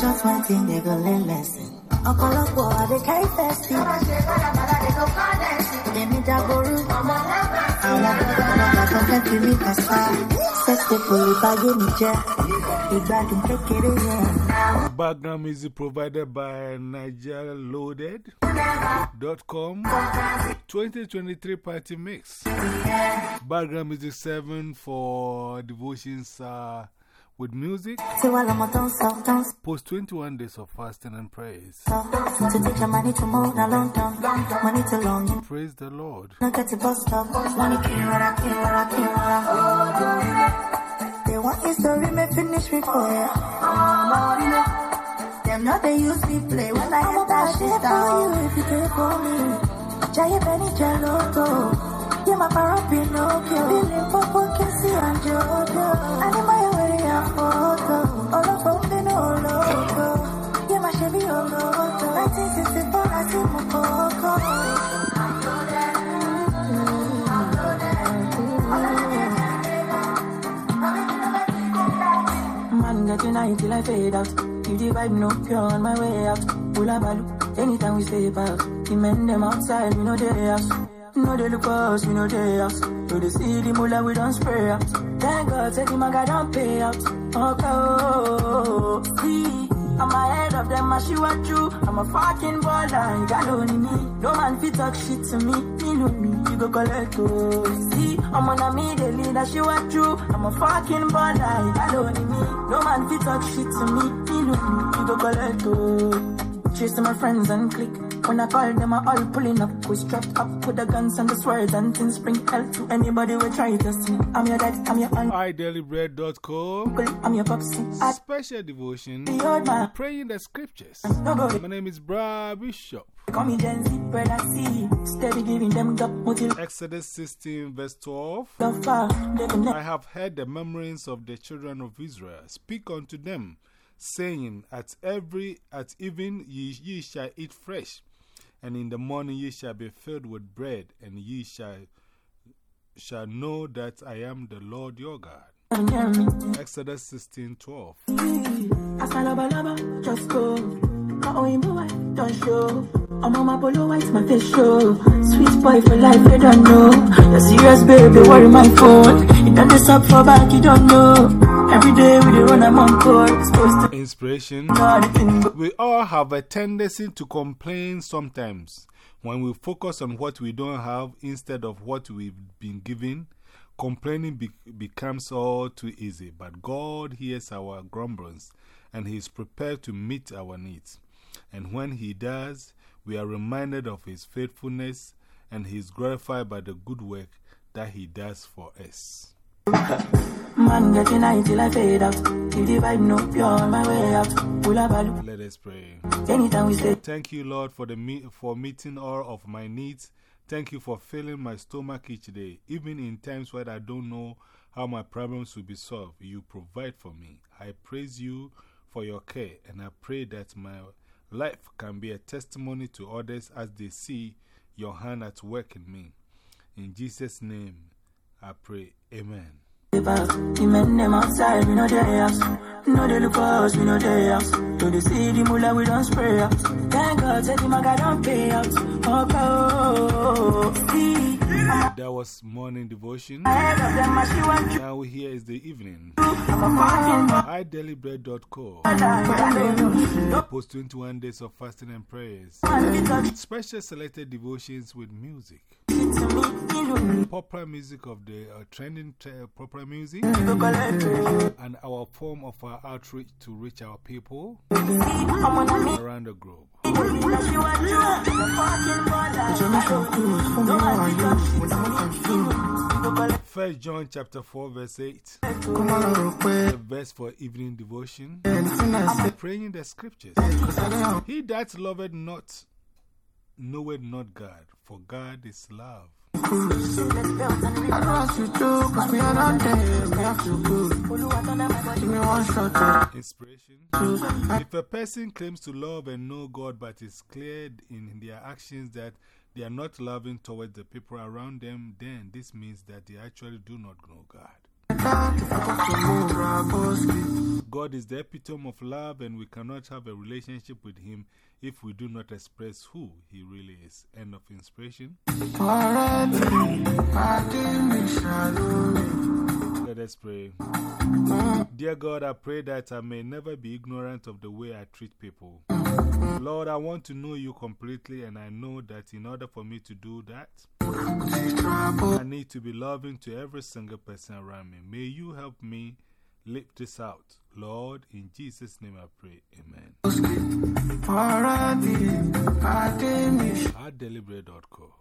Just one thing, they go lesson. Ọ̀pọ̀lọpọ̀ àdékẹ́ ìfẹ́ sí. Èmi dàgbòrú. Àwọn ọlọ́gbà tó fẹ́ fi mí kàṣá. Sẹ́sẹ̀ kò lè báyé mi jẹ́. Ìgbádùn kékeré yẹn. Background music provided by NigeriaLoaded.com 2023 Party Mix. Background music 7 for devotions uh, with music. Post 21 days of fasting and praise. Praise the Lord. Want history, may finish me for ya. Them not they use me play when I hit that shit down. If you take for me, Jaya Benny Jalotto. Yeah, my parent Pinocchio. Billy Popo, Kissy and Jojo. Anima, where you photo. All of them, they know loco. Yeah, my Chevy, loco. 1964, I see Mokoko. Get tonight till I fade out. If the vibe no pure on my way out. Pull a balu, anytime we step out. The men them outside, we know they house. No they look us, we know they house. So they see the mullah, we don't spray out. Thank God, say the maga don't pay out. Okay, oh, see. I'm ahead of them, I shoot at you. I'm a fucking baller, you got only me. No man fit talk shit to me, me know me, you go collect oh. See, I'm on a me, the leader, she what you. I'm a fucking baller, you got only me. No man fit talk shit to me, me know me, you go collect oh. Chasing my friends and click. When I call them, I all pulling up. We strapped up with the guns and the swords and things. Bring hell to anybody who try to test me. I'm your dad, I'm your uncle, idailybread.com. I'm your popsy. Special devotion. the. Praying the scriptures. My name is Bra Bishop. call me Gen Z, bread I see. Steady giving them up until Exodus 16, verse 12. the far. They can I have heard the murmurings of the children of Israel. Speak unto them, saying, At every at even ye, ye shall eat fresh, and in the morning ye shall be filled with bread, and ye shall shall know that I am the Lord your God. Exodus 16, 12. I saw laba laba, just go. My own boy, don't show. I'm on my polo white, my face show. Sweet boy for life, you don't know. Serious, baby, worry my phone. You done this up for back, you don't know. Every day we run, on court. Inspiration. know the thing, but We all have a tendency to complain sometimes. When we focus on what we don't have instead of what we've been given, complaining be becomes all too easy. But God hears our grumblings and He is prepared to meet our needs. And when He does, we are reminded of His faithfulness and He is glorified by the good work that He does for us. Man getting high till I fade out. If the vibe no pure on my way out. Pull a balu, Let us pray. anytime we stay. Thank you, Lord, for, the me for meeting all of my needs. Thank you for filling my stomach each day. Even in times where I don't know how my problems will be solved, you provide for me. I praise you for your care, and I pray that my life can be a testimony to others as they see your hand at work in me. In Jesus' name, I pray. Amen. No they look for us, we know they see the mullah, we don't spray out. Thank God, maga don't pay out. That was morning devotion. I. Now here is the evening. Idailybread.co. Post 21 days of fasting and prayers. Special selected devotions with music. Shit to me, you know me. Popular music of the uh, trending uh, popular music. You go collect it. And our form of our outreach to reach our people around the globe. That she want you. I'm a fucking baller. No man, we talk shit to me. You go collect First John chapter 4, verse 8. The verse for evening devotion. Praying the scriptures. He that loveth not knoweth not God, for God is love. Inspiration. If a person claims to love and know God but is clear in their actions that they are not loving towards the people around them, then this means that they actually do not know God. God is the epitome of love, and we cannot have a relationship with Him if we do not express who He really is. End of inspiration. Let us pray. Dear God, I pray that I may never be ignorant of the way I treat people. Lord, I want to know you completely, and I know that in order for me to do that, I need to be loving to every single person around me. May you help me live this out. Lord, in Jesus' name I pray. Amen. Deliberate.co.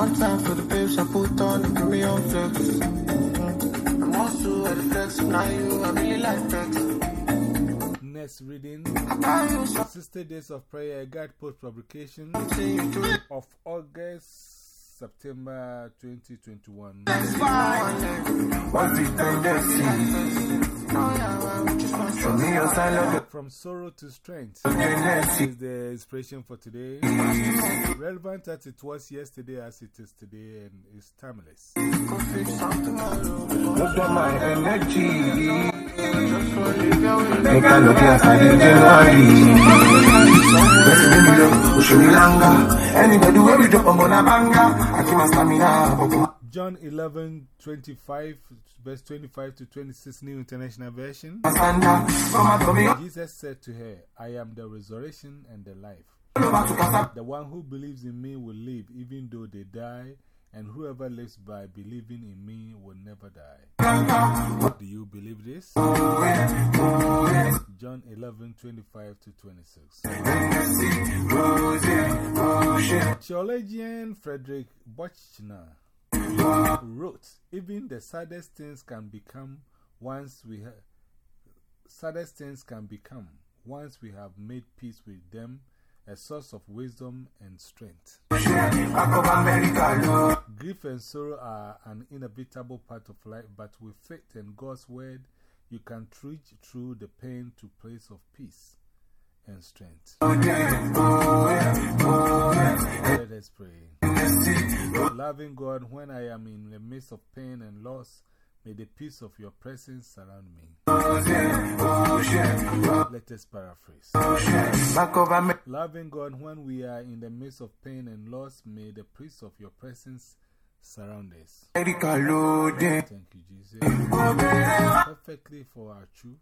One time for the babes I put on and give me on flex. I'm also at the flex, now you, I really like flex. Next reading 60 Days of Prayer, a guide post publication something you do it of August, September 2021. What's the tendency? Show me your sign of From sorrow to strength is the inspiration for today. Relevant as it was yesterday, as it is today, and is timeless. Look at my energy. Make I look Let's the Sri Lanka. Anybody we drop. I keep my stamina. John 11 25, verse 25 to 26, New International Version. Jesus said to her, I am the resurrection and the life. The one who believes in me will live even though they die, and whoever lives by believing in me will never die. Do you believe this? John 11 25 to 26. Theologian Frederick Buechner wrote, Even the saddest things can become once we saddest things can become once we have made peace with them a source of wisdom and strength. Grief and sorrow are an inevitable part of life, but with faith and God's word, you can reach through the pain to place of peace and strength. Let us pray. Loving God, when I am in the midst of pain and loss, may the peace of your presence surround me. Let us paraphrase. Loving God, when we are in the midst of pain and loss, may the peace of your presence surround us. Thank you, Jesus. Perfectly for our truth.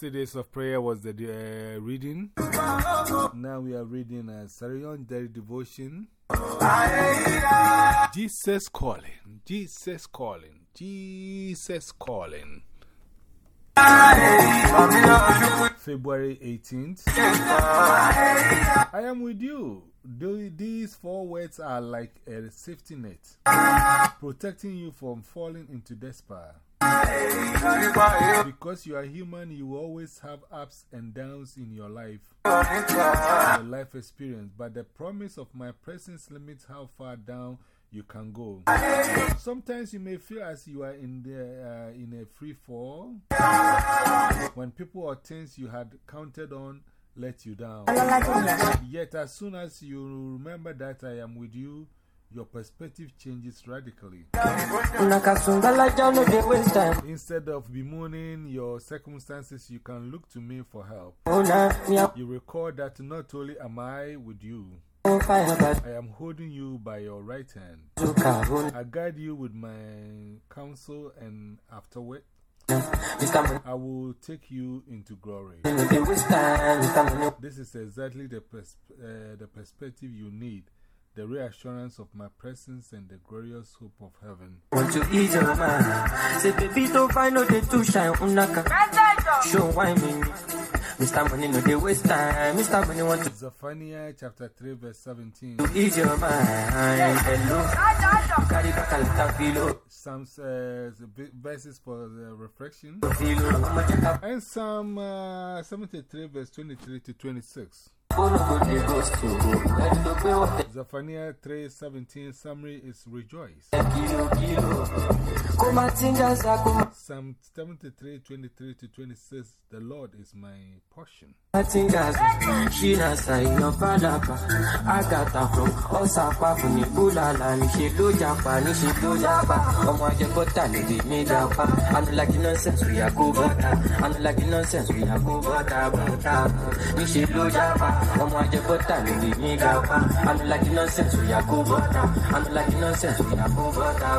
Sixty Days of Prayer was the uh, reading. Now we are reading a Sarah Young Daily Devotion. Jesus Calling, Jesus Calling, Jesus Calling. February 18th. I am with you. These four words are like a safety net, protecting you from falling into despair. Because you are human, you always have ups and downs in your life, your life experience. But the promise of my presence limits how far down you can go. Sometimes you may feel as you are in, the, uh, in a free fall when people or things you had counted on let you down. Yet, as soon as you remember that I am with you, your perspective changes radically. Instead of bemoaning your circumstances, you can look to me for help. You recall that not only am I with you, I am holding you by your right hand. I guide you with my counsel, and afterward, I will take you into glory. This is exactly the, pers uh, the perspective you need the reassurance of my presence, and the glorious hope of heaven. Want to ease your mind. Say, baby, don't find no day to shine. Unaka. Show why me. Mr. Money, no, they waste time. Mr. Money, want to Zephaniah chapter 3, verse 17. To ease your mind. Hello. Carry back a little filo. Some uh, verses for the reflection. Filo. I'ma check up. And Psalm uh, 73, verse 23 to 26. Zephaniah 3, 17 summary is rejoice. Psalm 73, 23 to 26. The Lord is my portion. Tinga za. Shina sa ino palapa. Agata from Osapa funi bulala. Ni she lo japa, ni she lo japa. Ọmọ ajẹ bọ́tà lè dé ní japa. I no like the nonsense, we are go bọ́tà. I no like nonsense, we are go. I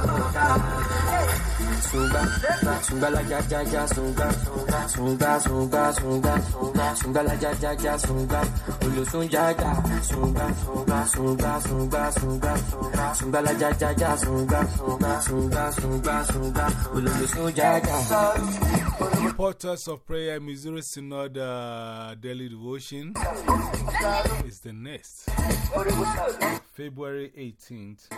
no like the nonsense, we are go bọ́tà bọ́tà. Sunga, sunga la ja ja ja sunga, sunga sunga sunga, sunga la ja ja ja sunga, olo sunga ja, sunga sunga sunga sunga sunga, sunga la ja ja ja sunga, sunga sunga sunga, olo sunga ja. Portals of Prayer, Missouri Synod uh, Daily Devotion is the next. February 18th.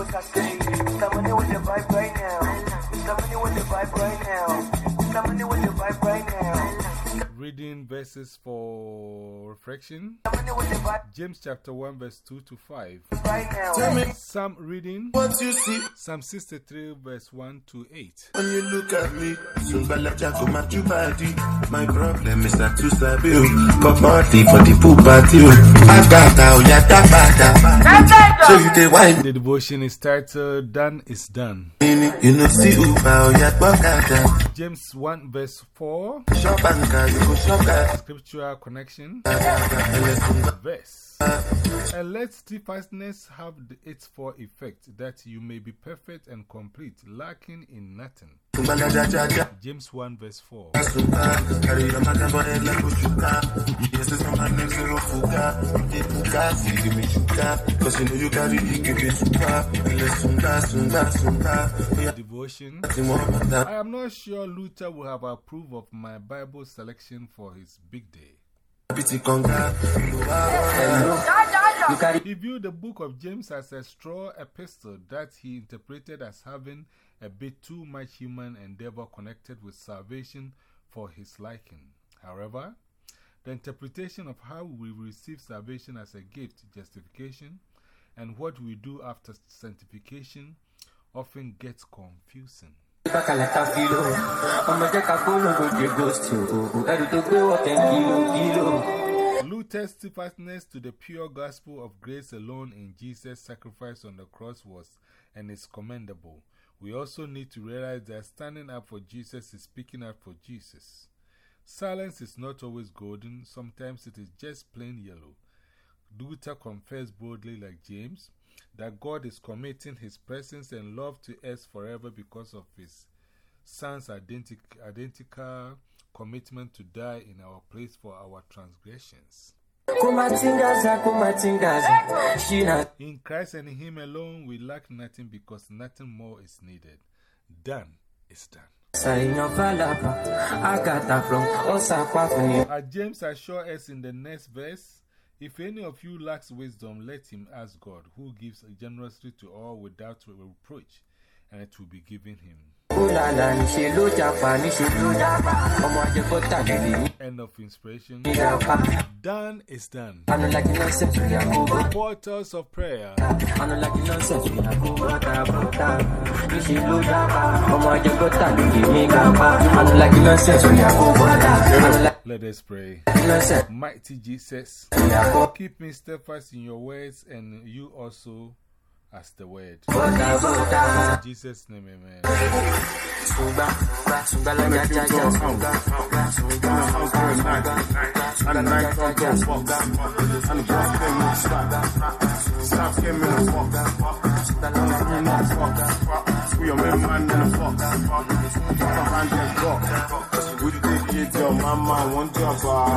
Somebody with the vibe right now. Somebody with the vibe right now. Somebody with the vibe right now. Reading verses for reflection Somebody with the vibe James chapter 1, verse 2 to 5. right now. Psalm reading What you see Psalm 63, verse 1 to 8. when you look at me, Zumbala Jago Matu Badi. My problem is that you sabi. But oh. money for the pool party o. Oh. Agbata oh, o bata. So you dey wine The devotion is titled Done is Done. you know see Uba o yat gata. James 1, verse 4. Scriptural connection. Verse. And let steadfastness have its full effect, that you may be perfect and complete, lacking in nothing. James 1 verse 4. Suka, carry your matter for head like Oshuka. Yes, it's my name Zero Fuka. They Fuka, see give me Shuka. Cause you know you carry it, give me Suka. Ele Sunga, Sunga, Sunga. We are Devotion. the one that I am not sure Luther will have approved of my Bible selection for his big day. Pity You carry He viewed the book of James as a straw epistle that he interpreted as having a bit too much human endeavor connected with salvation for his liking. However, the interpretation of how we receive salvation as a gift, justification, and what we do after sanctification often gets confusing. Luther's steadfastness to the pure gospel of grace alone in Jesus' sacrifice on the cross was and is commendable. We also need to realize that standing up for Jesus is speaking up for Jesus. Silence is not always golden, sometimes it is just plain yellow. Luther confessed boldly, like James, that God is committing his presence and love to us forever because of his son's identic identical commitment to die in our place for our transgressions. Kumatingaza, kumatingaza. Shina In Christ and in Him alone, we lack nothing because nothing more is needed. Done is done. Sayan falapa. Agata from Osapa funi. As James assures us in the next verse, if any of you lacks wisdom, let him ask God, who gives generously to all without reproach, and it will be given him. Kúlàlà níṣe ló jápa, níṣe ló jápa, ọmọ ajẹ́kọ́ tàbí nìyí. End of inspiration. Done is done. Portals of prayer. Let us pray. Mighty Jesus, keep me steadfast in your words and you also. As the word. bọ́tà bọ́tà. In Jesus' name, amen. And a and. We it your mama about.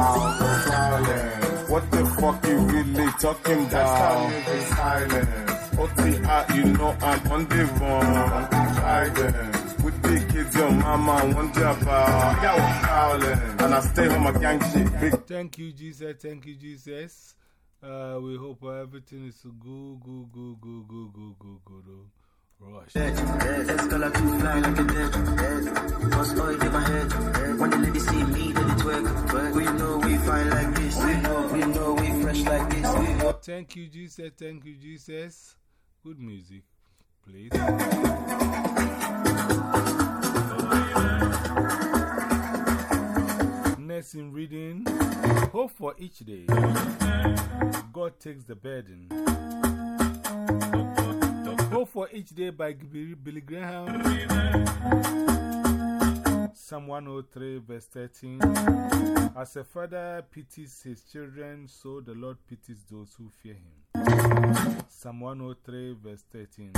What the fuck you really talking about? That's silence. OTI, you know I'm on the run. Guidance. With the kids, your mama wonder about. Yeah, I'm howling. And I stay on my gang shit. Big Thank you, Jesus. Thank you, Jesus. Uh, we hope everything is good, good, good, good, good, good, good, good. Rush. Yes, color to fly like a jet. Yes, oil in my head. When the ladies see me, then they twerk. twerk. We know we fine like this. We know, we know we fresh like this. Thank you, Jesus. Thank you, Jesus. Good music, please. In reading, Hope for each day. God takes the burden. Hope for each day by Billy Graham. Psalm 103, verse 13. As a father pities his children, so the Lord pities those who fear him. Psalm 103, verse 13.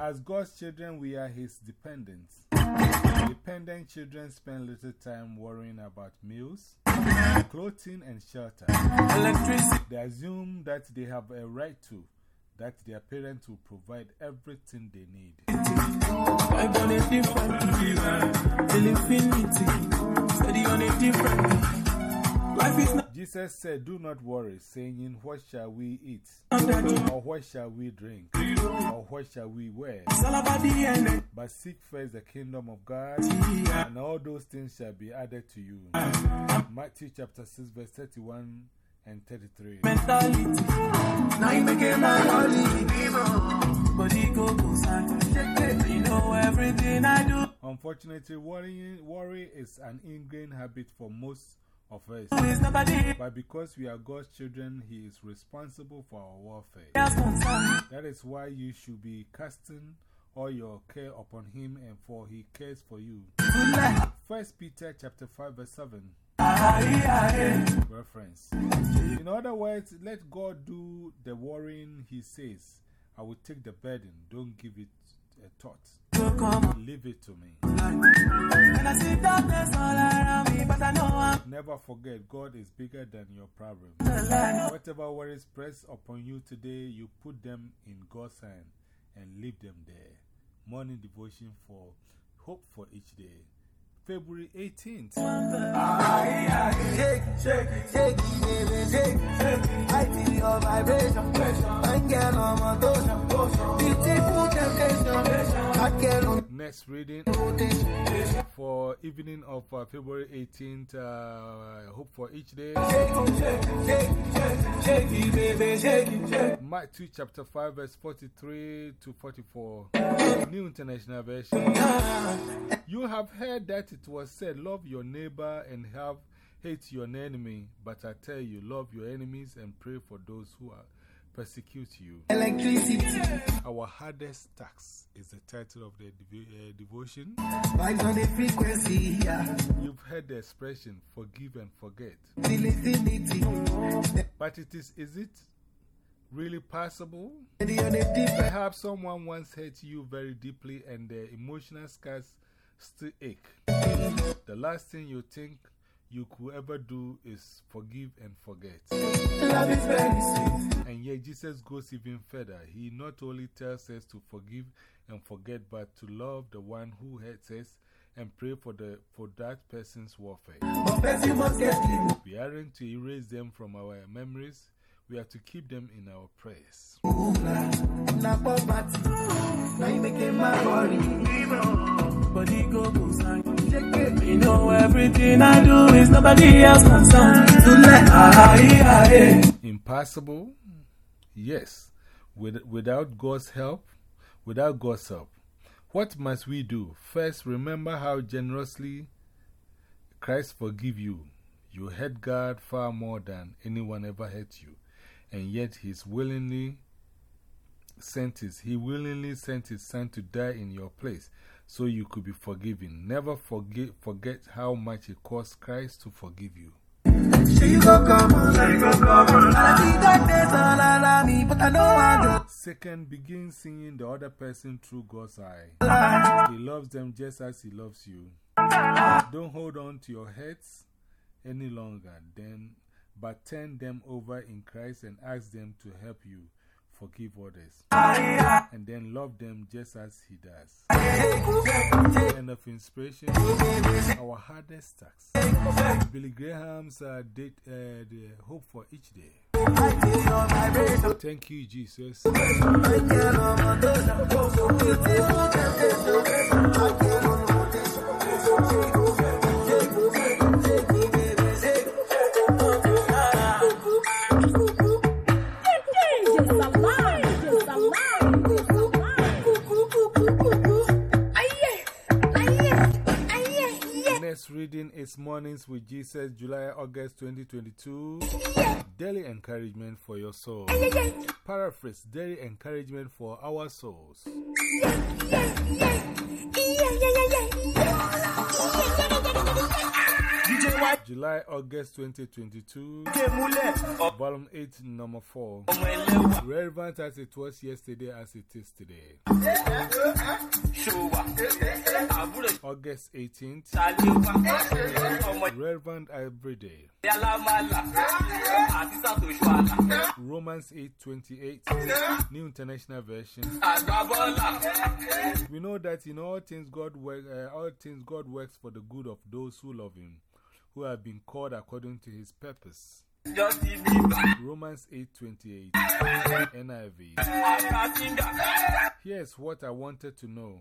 As God's children, we are His dependents. Dependent children spend little time worrying about meals, clothing, and shelter. They assume that they have a right to, that their parents will provide everything they need. Life on a different till infinity. Steady on a different Life is not Jesus said, Do not worry, saying, What shall we eat? Or what shall we drink? Or what shall we wear? it's all about the end. But seek first the kingdom of God, and all those things shall be added to you. Matthew chapter 6, verse 31 and 33. Mentality. Now you make it my only. Body go go. You know everything I do Unfortunately, worrying, worry is an ingrained habit for most of us. But because we are God's children, He is responsible for our welfare. That is why you should be casting all your care upon Him, and for He cares for you. First Peter chapter 5, verse 7. Reference. In other words, let God do the worrying, He says. I will take the burden, don't give it a thought. Leave it to me. Never forget, God is bigger than your problem. Whatever worries press upon you today, you put them in God's hand and leave them there. Morning devotion for Hope for Each Day. February 18th. Shake, shake, shake, baby, shake, shake. I feel your vibration. I get on my motion. Beautiful temptation. I get on Next reading for evening of uh, February 18th. Uh, Hope for Each Day. Shake. Matthew chapter 5, verse 43 to 44. New International Version. You have heard that it was said, Love your neighbor and have hate your enemy. But I tell you, love your enemies and pray for those who are, persecute you. Electricity. Our hardest tax is the title of the uh, devotion. Vibes on the frequency. Yeah. You've heard the expression, forgive and forget. But it is, is it really possible? Steady on a different. Perhaps someone once hurt you very deeply and the emotional scars still ache. The last thing you think you could ever do is forgive and forget. Love is very sweet. And yet, Jesus goes even further. He not only tells us to forgive and forget, but to love the one who hurts us and pray for, the, for that person's warfare. But first you must get clean. We aren't to erase them from our memories, we are to keep them in our prayers. Body. Go go. You know everything I do is nobody else concerned. Yeah. Eh. Impossible? Yes. With, without God's help? Without God's help. What must we do? First, remember how generously Christ forgive you. You hurt God far more than anyone ever hurt you. And yet, He's willingly sent his, He willingly sent His Son to die in your place so you could be forgiven. Never forget, forget how much it cost Christ to forgive you. Second, begin seeing the other person through God's eye. He loves them just as He loves you. Don't hold on to your hurts any longer, then, but turn them over in Christ and ask them to help you forgive others. And then love them just as He does. End of inspiration. Our hardest task. Billy Graham's uh, date, uh, the hope for each day. Thank you, Jesus. Mornings with Jesus, July August 2022. Daily encouragement for your soul. Paraphrase Daily encouragement for our souls. July August 2022. Volume 8, number 4. Relevant as it was yesterday as it is today. August 18th. Relevant every day. Romans 8:28, New International Version. We know that in all things God work, uh, all things God works for the good of those who love Him, who have been called according to His purpose. Romans 8:28, NIV. Here's what I wanted to know.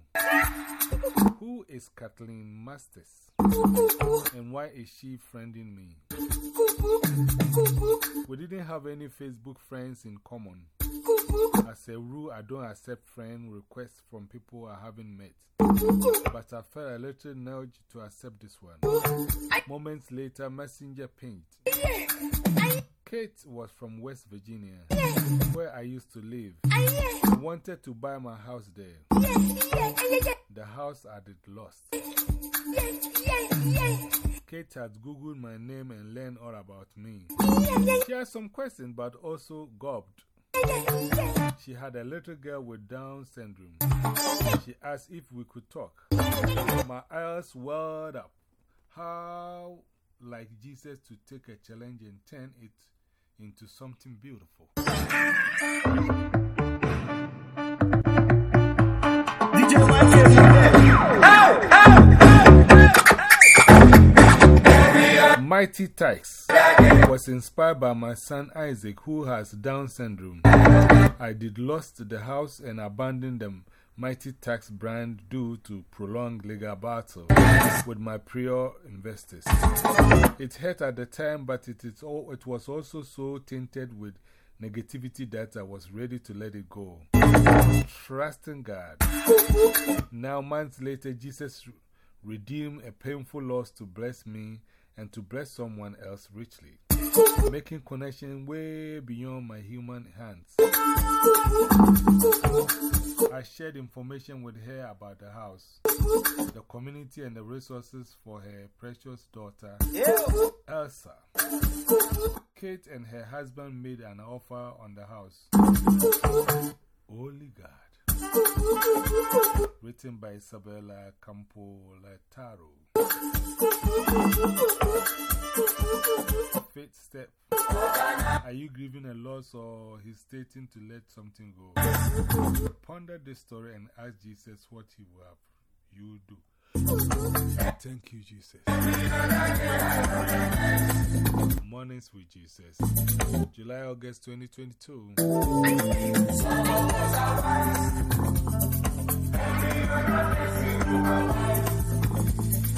Who is Kathleen Masters? And why is she friending me? We didn't have any Facebook friends in common. As a rule, I don't accept friend requests from people I haven't met. But I felt a little nudge to accept this one. Moments later, Messenger pinged. Kate was from West Virginia, where I used to live. She wanted to buy my house there. The house I did lost. Kate had Googled my name and learned all about me. She had some questions, but also gobbled. She had a little girl with Down syndrome. She asked if we could talk. My eyes welled up. How like Jesus to take a challenge and turn it into something beautiful. Mighty Tykes was inspired by my son Isaac, who has Down syndrome. I did lost the house and abandoned the Mighty Tykes brand due to prolonged legal battle with my prior investors. It hurt at the time, but all, it was also so tainted with negativity that I was ready to let it go. Trusting God. Now, months later, Jesus redeemed a painful loss to bless me and to bless someone else richly, making connection way beyond my human hands. I shared information with her about the house, the community, and the resources for her precious daughter, Elsa. Kate and her husband made an offer on the house. Only God. Written by Isabella Campolattaro. Fifth step. Are you grieving a loss or hesitating to let something go? Ponder this story and ask Jesus what he will have you do. Thank you, Jesus. Mornings with Jesus. July, August 2022.